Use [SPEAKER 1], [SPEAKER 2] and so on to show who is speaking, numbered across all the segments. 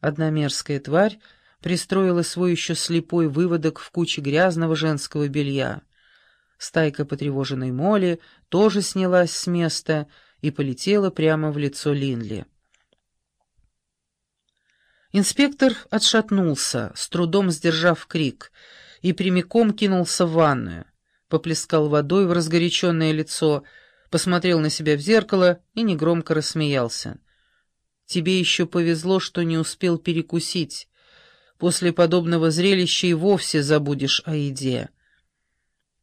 [SPEAKER 1] Одна мерзкая тварь пристроила свой еще слепой выводок в куче грязного женского белья. Стайка потревоженной моли тоже снялась с места и полетела прямо в лицо Линли. Инспектор отшатнулся, с трудом сдержав крик, и прямиком кинулся в ванную. Поплескал водой в разгоряченное лицо, посмотрел на себя в зеркало и негромко рассмеялся. «Тебе еще повезло, что не успел перекусить. После подобного зрелища и вовсе забудешь о еде».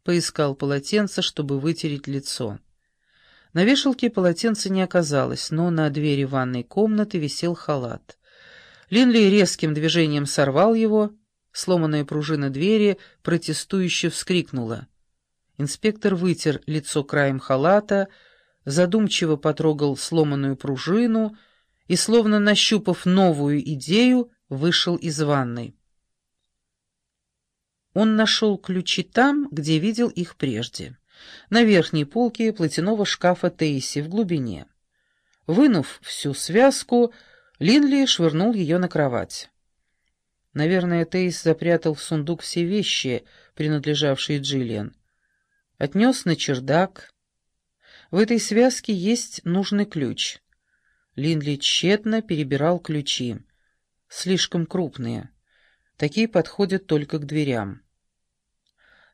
[SPEAKER 1] Поискал полотенце, чтобы вытереть лицо. На вешалке полотенца не оказалось, но на двери ванной комнаты висел халат. Линли резким движением сорвал его, сломанная пружина двери протестующе вскрикнула. Инспектор вытер лицо краем халата, задумчиво потрогал сломанную пружину и, словно нащупав новую идею, вышел из ванной. Он нашел ключи там, где видел их прежде, на верхней полке платяного шкафа Тейси в глубине. Вынув всю связку, Линли швырнул ее на кровать. Наверное, Тейс запрятал в сундук все вещи, принадлежавшие Джиллиан. Отнес на чердак. В этой связке есть нужный ключ. Линли тщетно перебирал ключи. Слишком крупные. Такие подходят только к дверям.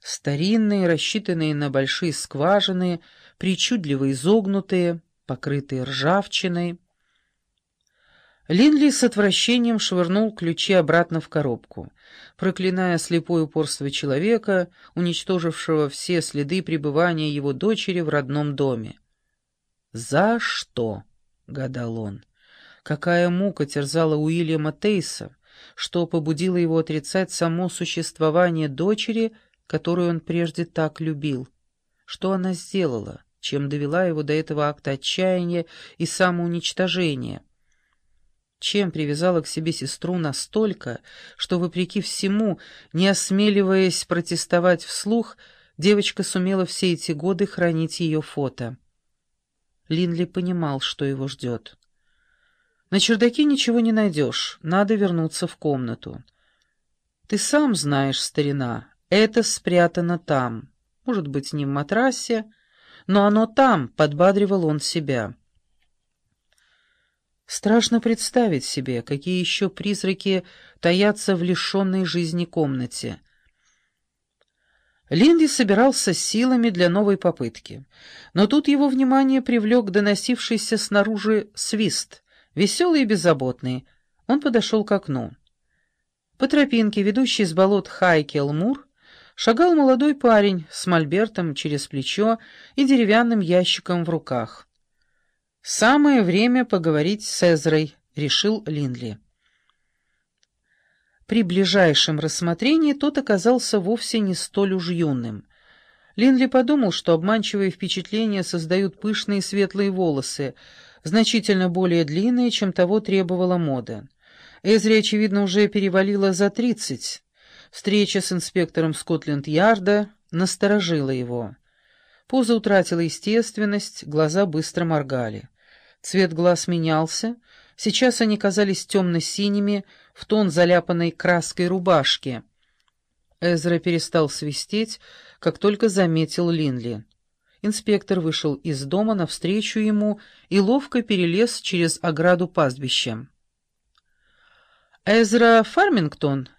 [SPEAKER 1] Старинные, рассчитанные на большие скважины, причудливо изогнутые, покрытые ржавчиной. Линли с отвращением швырнул ключи обратно в коробку, проклиная слепое упорство человека, уничтожившего все следы пребывания его дочери в родном доме. «За что?» — гадал он. «Какая мука терзала Уильяма Тейса, что побудило его отрицать само существование дочери — которую он прежде так любил. Что она сделала, чем довела его до этого акта отчаяния и самоуничтожения? Чем привязала к себе сестру настолько, что, вопреки всему, не осмеливаясь протестовать вслух, девочка сумела все эти годы хранить ее фото? Линли понимал, что его ждет. На чердаке ничего не найдешь, надо вернуться в комнату. Ты сам знаешь, старина, это спрятано там. Может быть, не в матрасе, но оно там, подбадривал он себя. Страшно представить себе, какие еще призраки таятся в лишенной жизни комнате. Линди собирался силами для новой попытки, но тут его внимание привлек доносившийся снаружи свист, веселый и беззаботный. Он подошел к окну. По тропинке, ведущей с болот Хайкелмур, шагал молодой парень с мольбертом через плечо и деревянным ящиком в руках. «Самое время поговорить с Эзрой», — решил Линли. При ближайшем рассмотрении тот оказался вовсе не столь уж юным. Линли подумал, что обманчивые впечатления создают пышные светлые волосы, значительно более длинные, чем того требовала мода. Эзри, очевидно, уже перевалила за тридцать. Встреча с инспектором Скотленд-Ярда насторожила его. Поза утратила естественность, глаза быстро моргали. Цвет глаз менялся, сейчас они казались темно-синими, в тон заляпанной краской рубашки. Эзра перестал свистеть, как только заметил Линли. Инспектор вышел из дома навстречу ему и ловко перелез через ограду пастбища. «Эзра Фармингтон?»